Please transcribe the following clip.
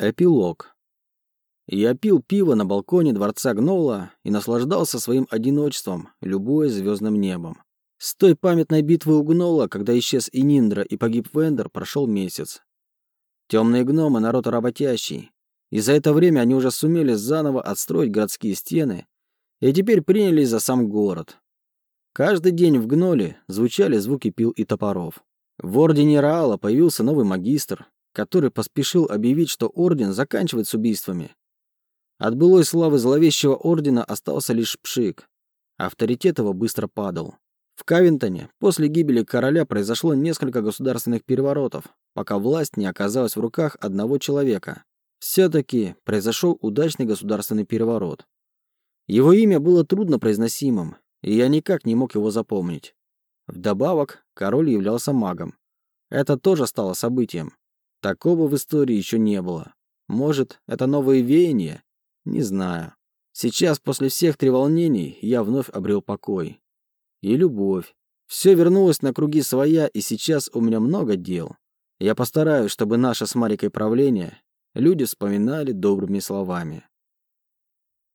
Эпилог. Я пил пиво на балконе дворца Гнола и наслаждался своим одиночеством, любуясь звездным небом. С той памятной битвы у Гнола, когда исчез и Ниндра и погиб Вендер, прошел месяц. Темные гномы – народ работящий. И за это время они уже сумели заново отстроить городские стены и теперь принялись за сам город. Каждый день в Гноле звучали звуки пил и топоров. В Ордене Раала появился новый магистр, который поспешил объявить, что орден заканчивает с убийствами. От былой славы зловещего ордена остался лишь пшик. Авторитет его быстро падал. В Кавинтоне после гибели короля произошло несколько государственных переворотов, пока власть не оказалась в руках одного человека. Все-таки произошел удачный государственный переворот. Его имя было трудно произносимым, и я никак не мог его запомнить. Вдобавок, король являлся магом. Это тоже стало событием. Такого в истории еще не было. Может, это новые веяния? Не знаю. Сейчас, после всех треволнений, я вновь обрел покой. И любовь. Все вернулось на круги своя, и сейчас у меня много дел. Я постараюсь, чтобы наше с Марикой правление люди вспоминали добрыми словами.